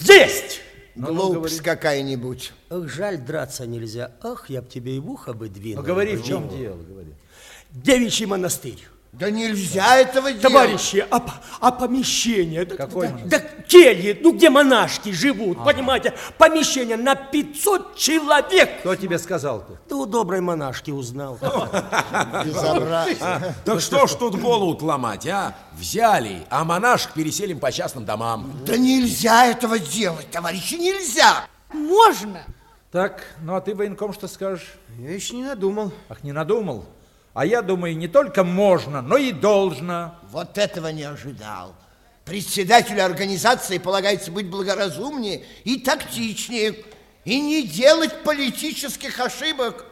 Есть! Глупость какая-нибудь. Ах, жаль, драться нельзя. Ах, я б тебе и в ухо бы двинул. Ну, говори, в чем дело, говори. Девичий монастырь. Да нельзя этого делать. Товарищи, а, а помещение? Да- Какой да, да кельи, ну где монашки живут, понимаете? Помещение на 500 человек. Кто тебе сказал-то? Да у доброй монашки узнал. Безобразие. Так что ж тут голову ломать, а? Взяли, а монашек переселим по частным домам. Да нельзя этого делать, товарищи, нельзя. Можно. Так, ну а ты, военком, что скажешь? Я еще не надумал. Ах, не надумал? А я думаю, не только можно, но и должно. Вот этого не ожидал. Председателю организации полагается быть благоразумнее и тактичнее, и не делать политических ошибок.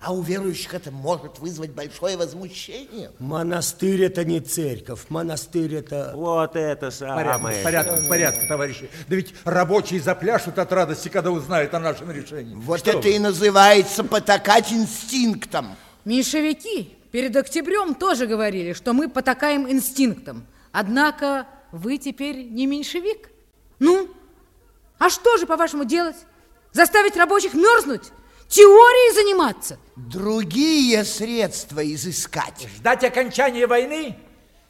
А у верующих это может вызвать большое возмущение. Монастырь это не церковь, монастырь это... Вот это Порядок, самое. порядок, порядок, товарищи. Да ведь рабочие запляшут от радости, когда узнают о нашем решении. Вот Что это вы? и называется потакать инстинктом. Меньшевики перед октябрем тоже говорили, что мы потакаем инстинктам. Однако вы теперь не меньшевик. Ну, а что же, по-вашему, делать? Заставить рабочих мерзнуть? Теорией заниматься? Другие средства изыскать. Ждать окончания войны?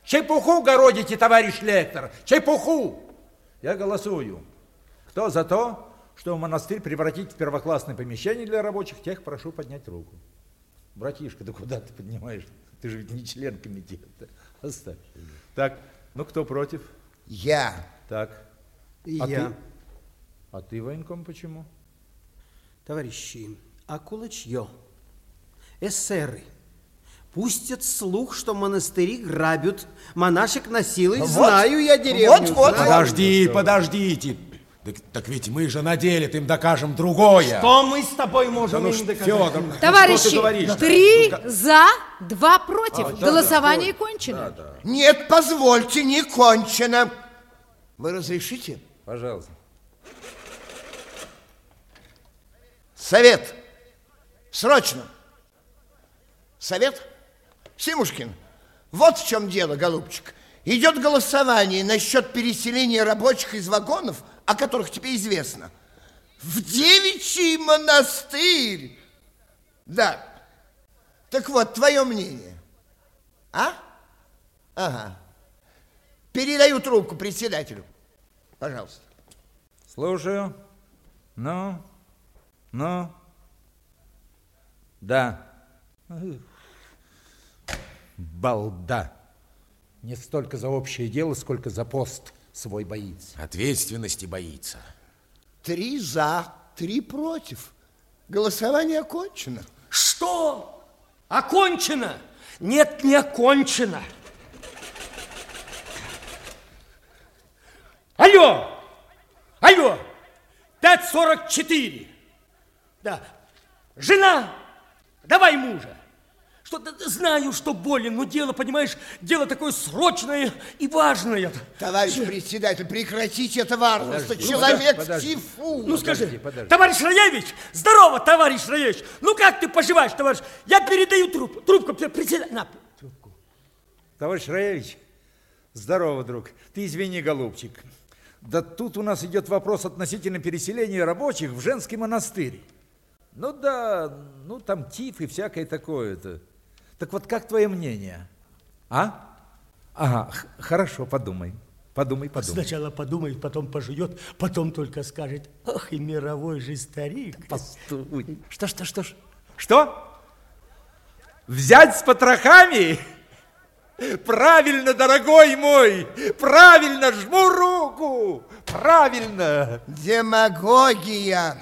Чепуху городите, товарищ лектор, чепуху! Я голосую. Кто за то, что монастырь превратить в первоклассное помещение для рабочих, тех прошу поднять руку. Братишка, да куда ты поднимаешь? Ты же ведь не член комитета. Оставь. Так, ну кто против? Я. Так. И а я. Ты? А ты, военком, почему? Товарищи, а кулачье, эсеры, пустят слух, что монастыри грабят, монашек насилуют. Знаю я деревню. вот-вот. знаю. Подожди, подождите. Так, так ведь мы же на деле им докажем другое. Что мы с тобой можем ну им доказать? Фёдор, ну Товарищи, что ты говоришь? три за, два против. Голосование кончено. Нет, позвольте, не кончено. Вы разрешите? Пожалуйста. Совет. Срочно. Совет? Симушкин, вот в чем дело, голубчик. Идет голосование насчет переселения рабочих из вагонов, о которых тебе известно. В девичий монастырь. Да. Так вот, твое мнение. А? Ага. Передаю трубку председателю. Пожалуйста. Слушаю. Ну, ну. Да. Балда. Не столько за общее дело, сколько за пост свой боится. Ответственности боится. Три за, три против. Голосование окончено. Что? Окончено? Нет, не окончено. Алло! Алло! 5.44. Да. Жена, давай мужа. Что знаю, что болен, но дело, понимаешь, дело такое срочное и важное. Товарищ председатель, прекратите это варварство. Человек подожди. тифу. Ну скажи, подожди. товарищ Раевич, здорово, товарищ Раевич. Ну как ты поживаешь, товарищ? Я передаю трубку. Трубку председатель. На. Товарищ Раевич, здорово, друг. Ты извини, голубчик. Да тут у нас идет вопрос относительно переселения рабочих в женский монастырь. Ну да, ну там тиф и всякое такое-то. Так вот, как твое мнение? А? Ага, хорошо, подумай. Подумай, подумай. Сначала подумает, потом пожует, потом только скажет, ах, и мировой же старик. Постой. Что, что, что, ж? что? Взять с потрохами? Правильно, дорогой мой, правильно, жму руку, правильно. Демагогия.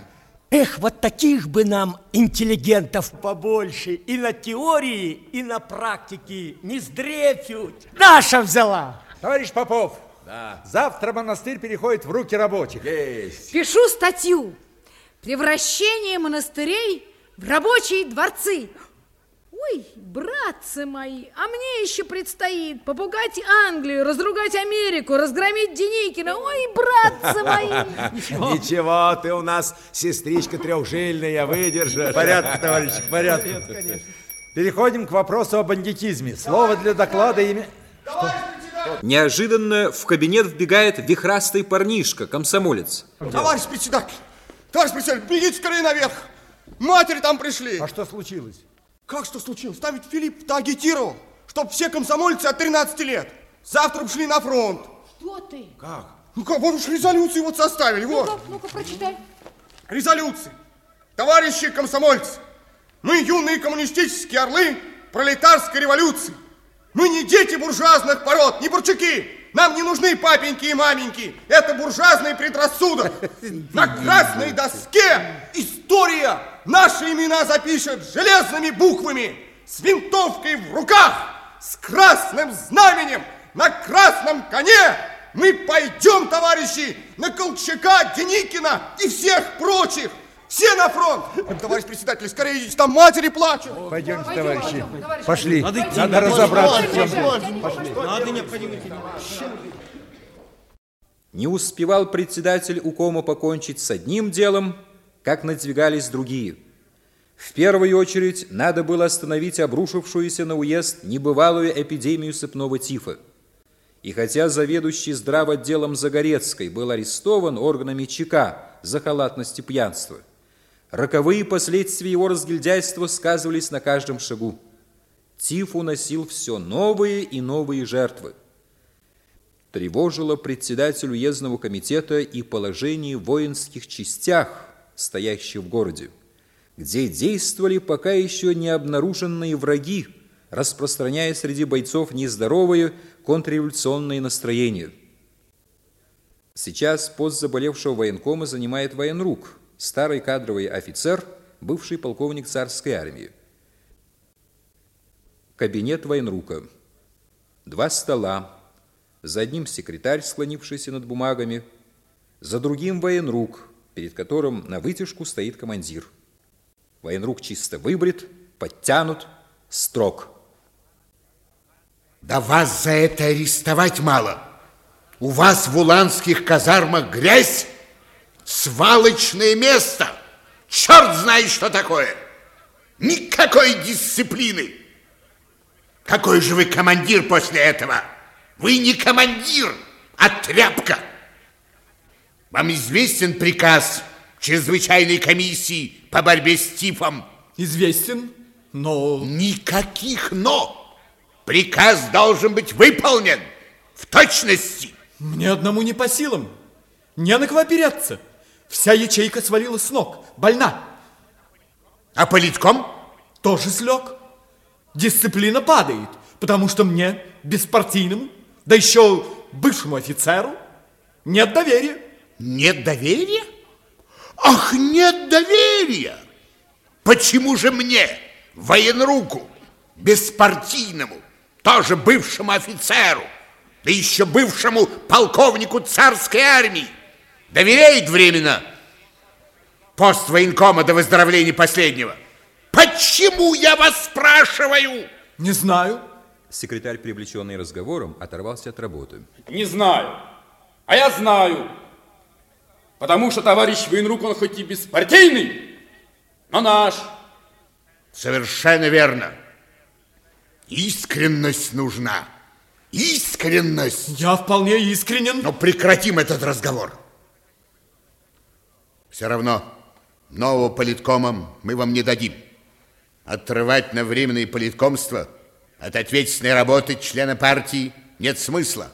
Эх, вот таких бы нам интеллигентов побольше и на теории, и на практике. Не сдрефють. Наша взяла. Товарищ Попов, завтра монастырь переходит в руки рабочих. Есть. Пишу статью. Превращение монастырей в рабочие дворцы. Ой, братцы мои, а мне еще предстоит попугать Англию, разругать Америку, разгромить Деникина. Ой, братцы мои. Ничего, ты у нас сестричка трехжильная, выдержишь. Порядок, товарищ, порядок. Переходим к вопросу о бандитизме. Слово для доклада. Товарищ председатель, Неожиданно в кабинет вбегает вихрастый парнишка, комсомолец. Товарищ председатель, товарищ председатель, бегите скорее наверх. Матери там пришли. А что случилось? Как что случилось? Там ведь Филипп-то агитировал, чтоб все комсомольцы от 13 лет завтра шли на фронт. Что ты? Ну как, вот уж резолюцию вот составили, вот. Ну-ка, ну-ка, прочитай. Резолюции. Товарищи комсомольцы, мы юные коммунистические орлы пролетарской революции. Мы не дети буржуазных пород, не бурчаки. Нам не нужны папеньки и маменьки. Это буржуазный предрассудок. На красной доске история наши имена запишет железными буквами, с винтовкой в руках, с красным знаменем, на красном коне. Мы пойдем, товарищи, на Колчака, Деникина и всех прочих. Все на фронт! Товарищ председатель, скорее идите, там матери плачут. Пойдемте, Пойдем, товарищи. Пошли. Надо идти, Надо надо разобраться. чем дело. Надо необходимо идти. Не успевал председатель укома покончить с одним делом, как надвигались другие. В первую очередь надо было остановить обрушившуюся на уезд небывалую эпидемию сыпного тифа. И хотя заведующий здравотделом Загорецкой был арестован органами ЧК за халатность и пьянство, роковые последствия его разгильдяйства сказывались на каждом шагу. Тиф уносил все новые и новые жертвы тревожило председатель уездного комитета и положение в воинских частях, стоящих в городе, где действовали пока еще не обнаруженные враги, распространяя среди бойцов нездоровые контрреволюционные настроения. Сейчас пост заболевшего военкома занимает военрук, старый кадровый офицер, бывший полковник царской армии. Кабинет военрука. Два стола, за одним секретарь, склонившийся над бумагами, за другим военрук, перед которым на вытяжку стоит командир. Военрук чисто выбрит, подтянут, строг. Да вас за это арестовать мало. У вас в уланских казармах грязь, свалочное место. Черт знает, что такое. Никакой дисциплины. Какой же вы командир после этого? Вы не командир, а тряпка. Вам известен приказ чрезвычайной комиссии по борьбе с тифом? Известен, но... Никаких «но». Приказ должен быть выполнен в точности. Мне одному не по силам. Не на кого опереться. Вся ячейка свалилась с ног. Больна. А политком? Тоже слег. Дисциплина падает, потому что мне, беспартийному, да еще бывшему офицеру, нет доверия. Нет доверия? Ах, нет доверия! Почему же мне, военруку, беспартийному, тоже бывшему офицеру, да еще бывшему полковнику царской армии, доверяет временно пост военкома до выздоровления последнего? Почему я вас спрашиваю? Не знаю. Секретарь, привлеченный разговором, оторвался от работы. Не знаю. А я знаю. Потому что товарищ военрук, он хоть и беспартийный, но наш. Совершенно верно. Искренность нужна. Искренность. Я вполне искренен. Но прекратим этот разговор. Все равно нового политкома мы вам не дадим. Отрывать на временное политкомство от ответственной работы члена партии нет смысла.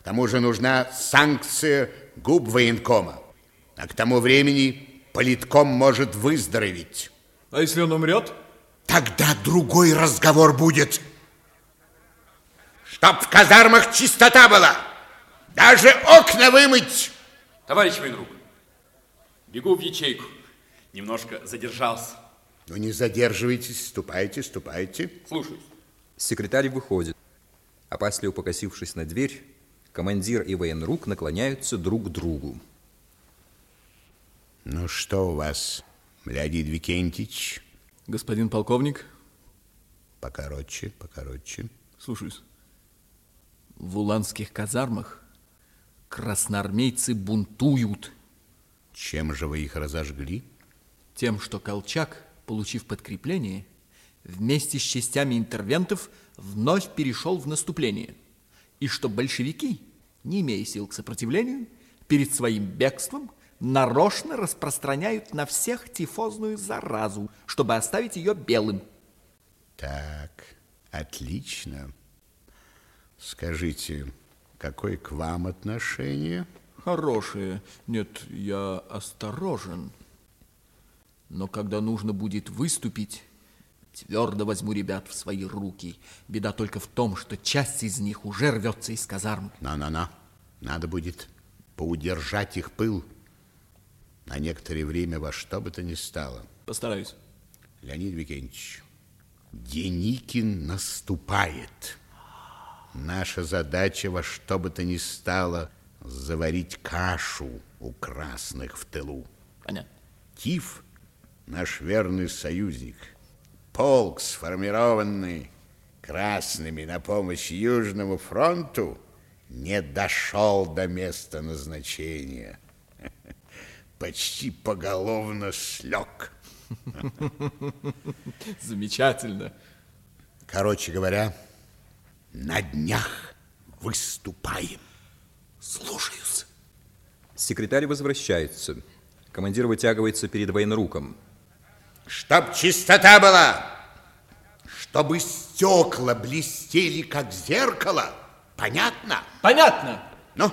К тому же нужна санкция губ военкома. А к тому времени политком может выздороветь. А если он умрет? Тогда другой разговор будет. Чтоб в казармах чистота была. Даже окна вымыть. Товарищ военрук, бегу в ячейку. Немножко задержался. Ну не задерживайтесь, ступайте, ступайте. Слушаюсь. Секретарь выходит. Опасливо покосившись на дверь, командир и военрук наклоняются друг к другу. Ну что у вас, Леонид Викентьевич? Господин полковник, Покороче, покороче. слушаюсь. В уланских казармах красноармейцы бунтуют Чем же вы их разожгли? тем, что Колчак, получив подкрепление, вместе с частями интервентов вновь перешел в наступление. И что большевики, не имея сил к сопротивлению, перед своим бегством нарочно распространяют на всех тифозную заразу, чтобы оставить ее белым. Так, отлично. Скажите, какое к вам отношение? Хорошее. Нет, я осторожен. Но когда нужно будет выступить, твердо возьму ребят в свои руки. Беда только в том, что часть из них уже рвется из казарм. На-на-на. Надо будет поудержать их пыл на некоторое время во что бы то ни стало. Постараюсь. Леонид Викентьевич, Деникин наступает. Наша задача во что бы то ни стало заварить кашу у красных в тылу. Понятно. Тиф – наш верный союзник. Полк, сформированный красными на помощь Южному фронту, не дошел до места назначения. Почти поголовно слег. Замечательно. Короче говоря, на днях выступаем. Слушаюсь. Секретарь возвращается. Командир вытягивается перед военруком. Чтоб чистота была, чтобы стекла блестели, как зеркало. Понятно? Понятно. Ну,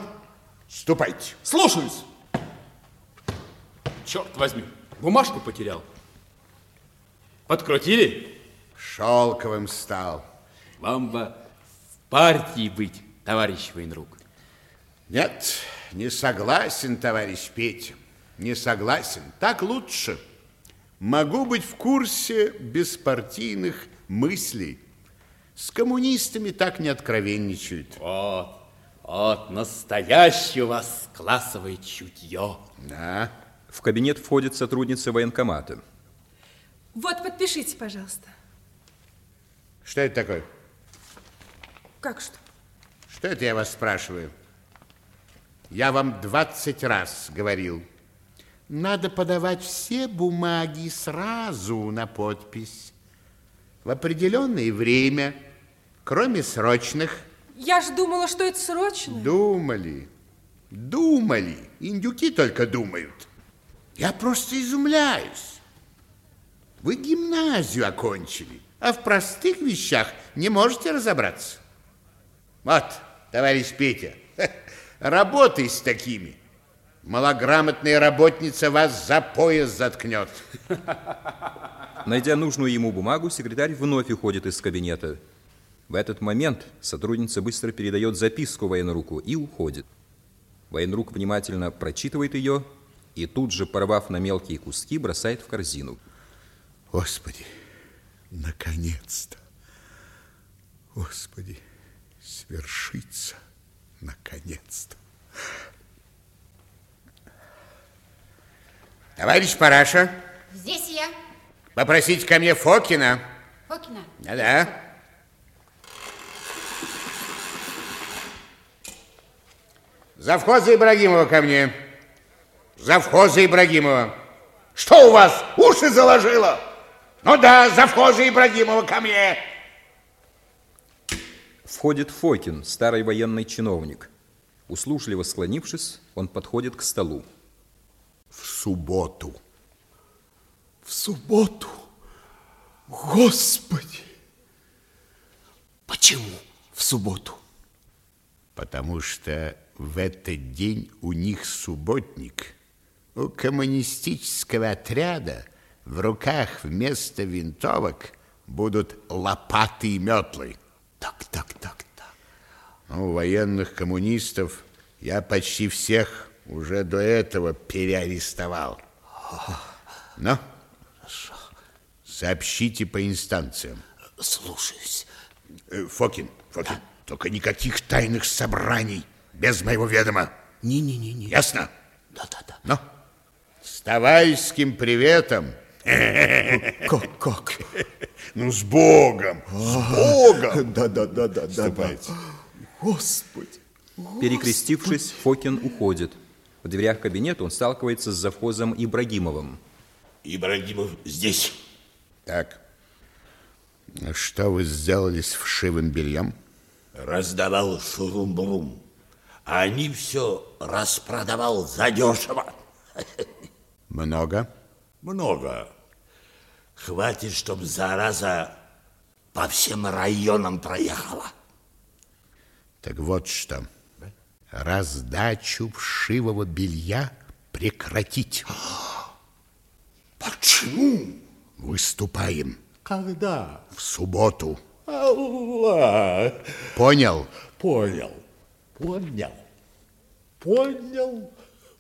ступайте. Слушаюсь. Черт возьми, бумажку потерял. Подкрутили? Шелковым стал. Вам бы в партии быть, товарищ военрук. Нет, не согласен, товарищ Петя. Не согласен. Так лучше. Могу быть в курсе беспартийных мыслей. С коммунистами так не откровенничают. Вот, вот, настоящее у вас классовое чутье. Да. В кабинет входит сотрудница военкомата. Вот, подпишите, пожалуйста. Что это такое? Как что? Что это я вас спрашиваю? Я вам 20 раз говорил. Надо подавать все бумаги сразу на подпись. В определенное время, кроме срочных. Я же думала, что это срочно. Думали, думали. Индюки только думают. Я просто изумляюсь. Вы гимназию окончили, а в простых вещах не можете разобраться. Вот, товарищ Петя, работай с такими. Малограмотная работница вас за пояс заткнет. Найдя нужную ему бумагу, секретарь вновь уходит из кабинета. В этот момент сотрудница быстро передает записку военруку и уходит. Военрук внимательно прочитывает ее и тут же, порвав на мелкие куски, бросает в корзину. Господи, наконец-то! Господи, свершится наконец-то! Товарищ Параша, Здесь я. попросите ко мне Фокина. Фокина. Да-да. Завхоза Ибрагимова ко мне. Завхоза Ибрагимова. Что у вас, уши заложило? Ну да, завхоза Ибрагимова ко мне. Входит Фокин, старый военный чиновник. Услужливо склонившись, он подходит к столу. В субботу. В субботу? Господи! Почему в субботу? Потому что в этот день у них субботник. У коммунистического отряда в руках вместо винтовок будут лопаты и метлы. Так, так, так, так. Ну, у военных коммунистов я почти всех уже до этого переарестовал. Ну, сообщите по инстанциям. Слушаюсь. Э, Фокин, Фокин, только никаких тайных собраний без моего ведома. Не-не-не. Ясно? Да-да-да. Ну, с товарищеским приветом. Как, как? Ну, с Богом, с Богом. Да-да-да-да. Ступайте. Господи. Перекрестившись, Фокин уходит. В дверях кабинета он сталкивается с завхозом Ибрагимовым. Ибрагимов здесь. Так, что вы сделали с вшивым бельем? раздавал шурум-бурум, а они все распродавал задешево. Много? Много. Хватит, чтоб зараза по всем районам проехала. Так вот что. Раздачу вшивого белья прекратить. Почему? Выступаем Когда? в субботу. Аллах. Понял? Понял. Понял. Понял.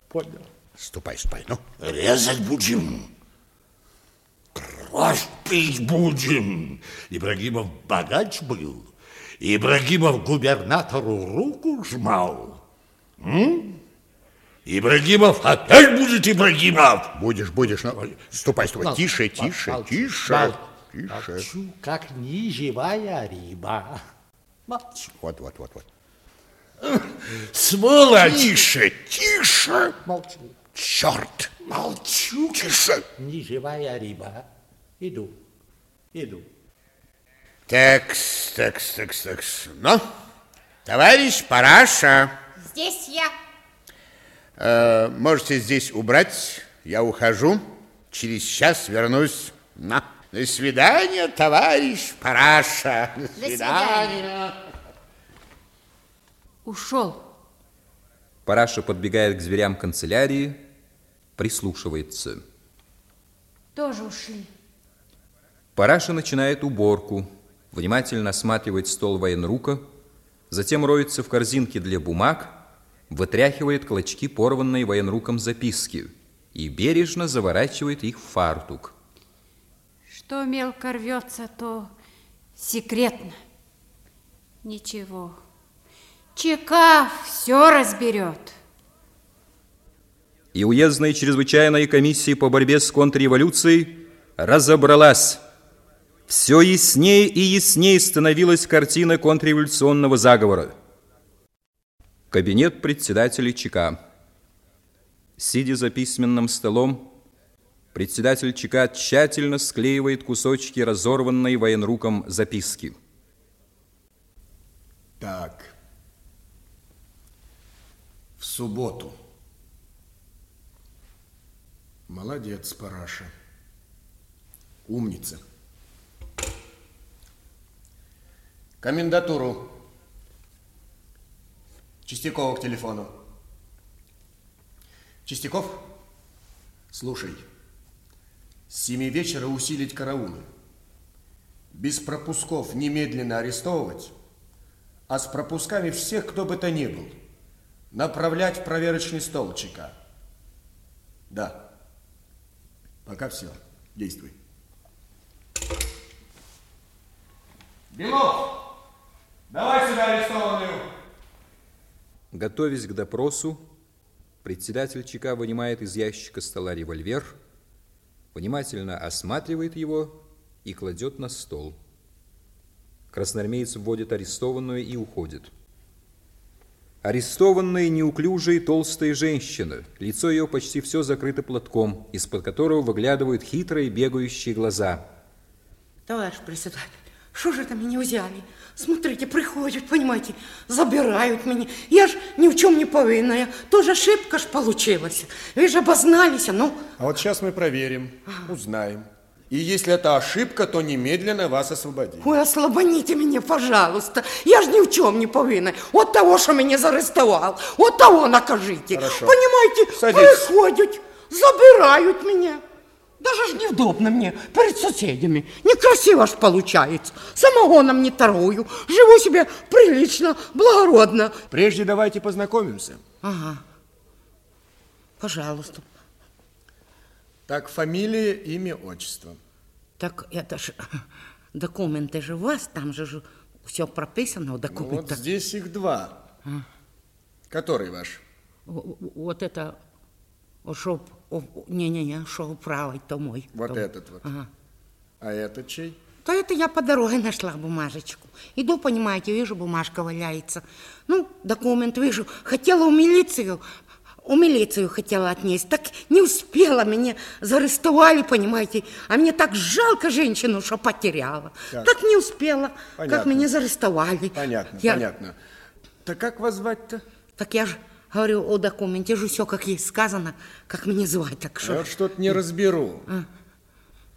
Понял. Ступай, ступай, ну. Резать будем. Кровь пить будем. Ибрагимов богач был. Ибрагимов губернатору руку жмал. М? Ибрагимов опять будет Ибрагимов. Будешь, будешь. Ну, ступай, ступай. Мол- Тише, мол- тише, молчу, тише. Тише. Молчу, как неживая рыба. Молчу. Вот, вот, вот, вот. Сволочь! Тише, тише. Молчу. Черт. Молчу. Тише. Неживая рыба. Иду. Иду. Такс, такс, такс, такс. Ну, товарищ Параша, Здесь я. э, можете здесь убрать. Я ухожу. Через час вернусь. На. До свидания, товарищ Параша. До свидания. Ушел. Параша подбегает к зверям канцелярии, прислушивается. Тоже ушли. Параша начинает уборку, внимательно осматривает стол военрука, затем роется в корзинке для бумаг, вытряхивает клочки порванной военруком записки и бережно заворачивает их в фартук. Что мелко рвется, то секретно. Ничего. ЧК все разберет. И уездная чрезвычайная комиссия по борьбе с контрреволюцией разобралась. Все яснее и яснее становилась картина контрреволюционного заговора. Кабинет председателя ЧК. Сидя за письменным столом, председатель ЧК тщательно склеивает кусочки разорванной военруком записки. Так. В субботу. Молодец, Параша. Умница. Комендатуру. Чистякова к телефону. Чистяков, слушай. С семи вечера усилить караулы. Без пропусков немедленно арестовывать, а с пропусками всех, кто бы то ни был, направлять в проверочный стол ЧК. Да. Пока все. Действуй. Белов! Давай сюда арестованную! Готовясь к допросу, председатель ЧК вынимает из ящика стола револьвер, внимательно осматривает его и кладет на стол. Красноармеец вводит арестованную и уходит. Арестованная неуклюжая толстая женщина. Лицо ее почти все закрыто платком, из-под которого выглядывают хитрые бегающие глаза. Товарищ председатель, что же это меня взяли? Смотрите, приходят, понимаете, забирают меня. Я ж ни в чем не повинная. Тоже ошибка ж получилась. Вы же обознались, ну. А вот сейчас мы проверим, узнаем. И если это ошибка, то немедленно вас освободим. Ой, ослабоните меня, пожалуйста. Я ж ни в чем не повинна. Вот того, что меня зарестовал, вот того накажите. Хорошо. Понимаете, Садитесь. приходят, забирают меня. Даже ж неудобно мне перед соседями. Некрасиво ж получается. Самогоном не торгую. Живу себе прилично, благородно. Прежде давайте познакомимся. Ага. Пожалуйста. Так, фамилия, имя, отчество. Так это ж документы же у вас, там же все прописано в Ну, вот документах. здесь их два. А. Который ваш? Вот это, чтоб, не-не-не, что правый, то мой. Вот То- этот вот. Ага. А этот чей? То это я по дороге нашла бумажечку. Иду, понимаете, вижу, бумажка валяется. Ну, документ вижу. Хотела в милицию, у милицию хотела отнести. Так не успела, меня заарестовали, понимаете. А мне так жалко женщину, что потеряла. Так. Так, не успела, как Понятно. меня заарестовали. Понятно, Я- понятно. Так как вас звать-то? Так я же говорю, о документе же все, как есть сказано, как меня звать. Так Я что... вот что-то не разберу.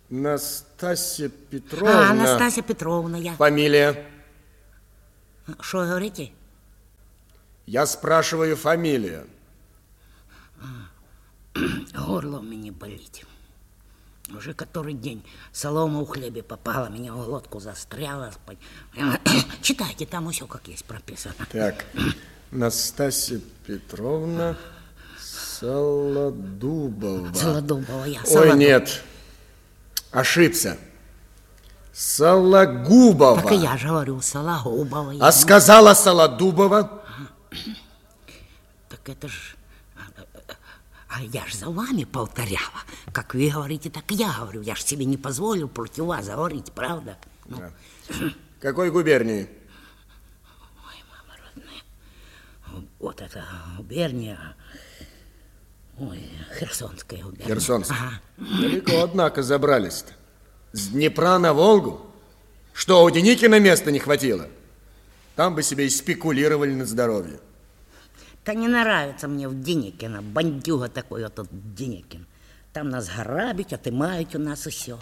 Настасья Петровна. А, Анастасия Петровна, я... Фамилия? Что говорите? Я спрашиваю фамилия. Горло у меня болит. Уже который день солома у хлебе попала, меня в глотку застряла. Читайте, там все как есть прописано. Так, Настасья Петровна Солодубова. Солодубова, я. Ой, Солодубова. нет, ошибся. Сологубова. Так и я же говорю, Сологубова. А сказала Солодубова? Так это ж... А я ж за вами повторяла. Как вы говорите, так я говорю. Я ж себе не позволю против вас говорить, правда? Ну, Да. Какой губернии? вот это губерния... Ой, Херсонская губерния. Херсонск. Ага. Далеко, однако, забрались-то. С Днепра на Волгу? Что, у Деникина места не хватило? Там бы себе и спекулировали на здоровье. Да не нравится мне в Деникино. Бандюга такой вот этот Деникин. Там нас грабить, отымают у нас и все.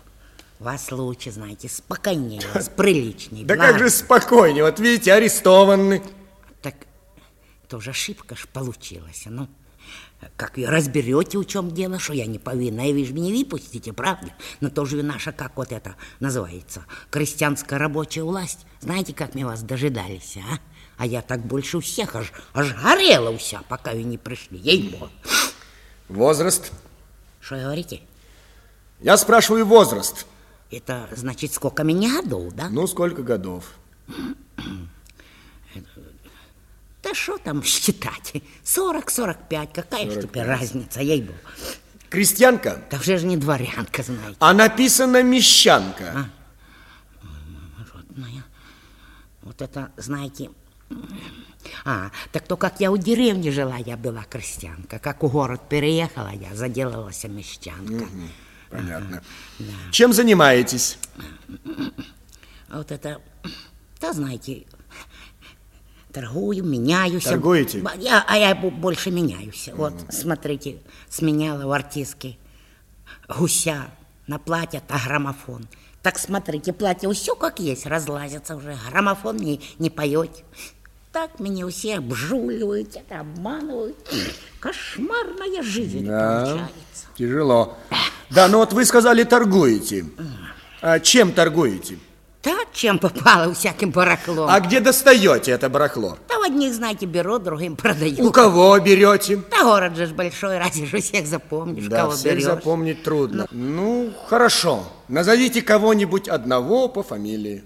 Вас лучше, знаете, спокойнее, вас приличнее. Да как же спокойнее, вот видите, арестованы. Так это уже ошибка ж получилась. Ну, как ее разберете, в чем дело, что я не повинна, и вы же меня выпустите, правда? Но тоже наша, как вот это называется, крестьянская рабочая власть. Знаете, как мы вас дожидались, а? А я так больше всех аж, аж горела вся, пока вы не пришли, ей-богу. Возраст? Что говорите? Я спрашиваю возраст. Это значит, сколько меня годов, да? Ну, сколько годов? Да что там считать? 40-45, какая ж 45. теперь разница, ей-богу. Крестьянка? Да уже же не дворянка, знаете. А написано мещанка. Родная. Вот это, знаете... А, так то, как я у деревни жила, я была крестьянка. Как у город переехала, я заделалась мещанка. Мгм, Понятно. Чем занимаетесь? Вот это, да, знаете, торгую, меняюсь. Торгуете? Я, а я бо- больше меняюсь. Вот, смотрите, сменяла в артистке гуся на платье, а граммофон. Так смотрите, платье все как есть, разлазится уже. Граммофон не, не поет. Так меня все обжуливают, это обманывают. Кошмарная жизнь Да, получается. тяжело. Да, ну вот вы сказали, торгуете. А чем торгуете? Да, чем попало, всяким барахлом. А где достаете это барахло? Да, одних, знаете, беру, другим продаю. У кого берете? Да город же большой, разве же всех запомнишь, Да, кого всех берешь. запомнить трудно. Ну, хорошо. Назовите кого-нибудь одного по фамилии.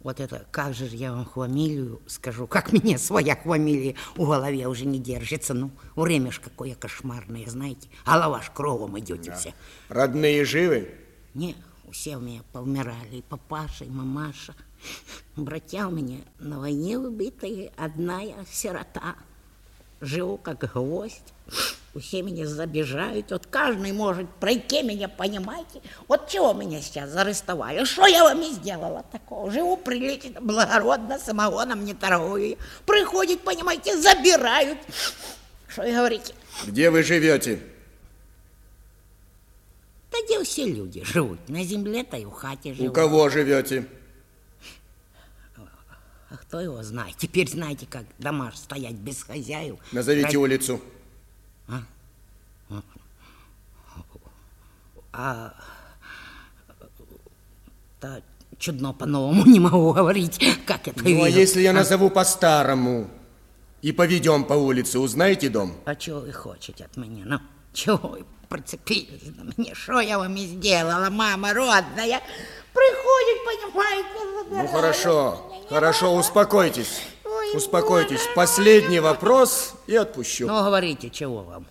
Вот это, как же я вам фамилию скажу, как мне своя фамилия в голове уже не держится. Ну, время ж какое кошмарное, знаете. Голова ж кровом идете все. Родные живы? Не, все у меня повмирали, и папаша, и мамаша. Братья у меня на войне убитые, одна я сирота. Живу как гвоздь. Все меня забежают. Вот каждый может пройти меня, понимаете? Вот чего меня сейчас арестовали? Что я вам и сделала такого? Живу прилично, благородно, самогоном не торгую. Приходят, понимаете, забирают. Что вы говорите? Где вы живете? Да где все люди живут? На земле-то и в хате живут. У кого живете? А кто его знает? Теперь знаете, как дома стоять без хозяев. Назовите Раз- улицу. А? А, да, чудно по-новому не могу говорить, как это Ну, а вижу. если я назову по-старому и поведем по улице, узнаете дом? А чего вы хотите от меня? Ну, чего вы прицепились на меня? Что я вам и сделала, мама родная? Приходит, понимаете, Ну, хорошо, хорошо, успокойтесь. Успокойтесь. Последний вопрос и отпущу. Ну, говорите, чего вам?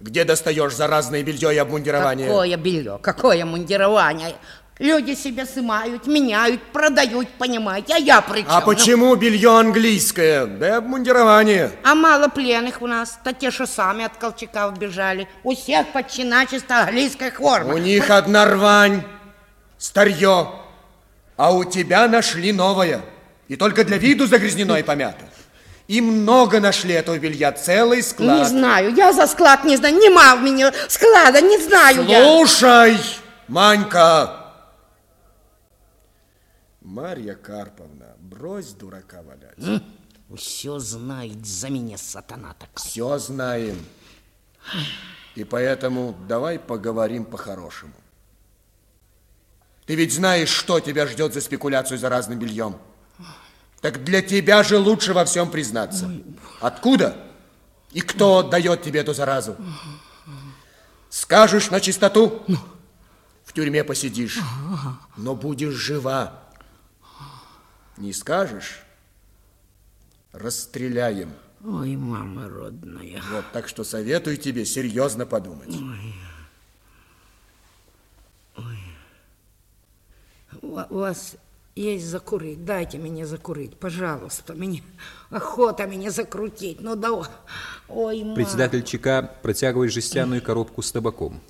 Где достаешь заразное белье и обмундирование? Какое белье, какое мундирование? Люди себе сымают, меняют, продают, понимаете, а я при чем? А почему белье английское? Да и обмундирование. А мало пленных у нас, то те, что сами от Колчака убежали. У всех почти начисто английская форма. У них одна рвань, старье, а у тебя нашли новое. И только для виду загрязнено и помято. И много нашли этого белья, целый склад. Не знаю, я за склад не знаю, нема у меня склада, не знаю я. Слушай, Манька! Марья Карповна, брось дурака валять. Все знает за меня сатана такая. Все знаем. И поэтому давай поговорим по-хорошему. Ты ведь знаешь, что тебя ждет за спекуляцию за разным бельем. Так для тебя же лучше во всем признаться. Откуда? И кто дает тебе эту заразу? Скажешь на чистоту? В тюрьме посидишь, но будешь жива. Не скажешь? Расстреляем. Ой, мама родная. Вот, так что советую тебе серьезно подумать. У у вас есть закурить? Дайте мне закурить, пожалуйста. Мне охота меня закрутить. Ну да, ой, мама. Председатель ЧК протягивает жестяную коробку с табаком.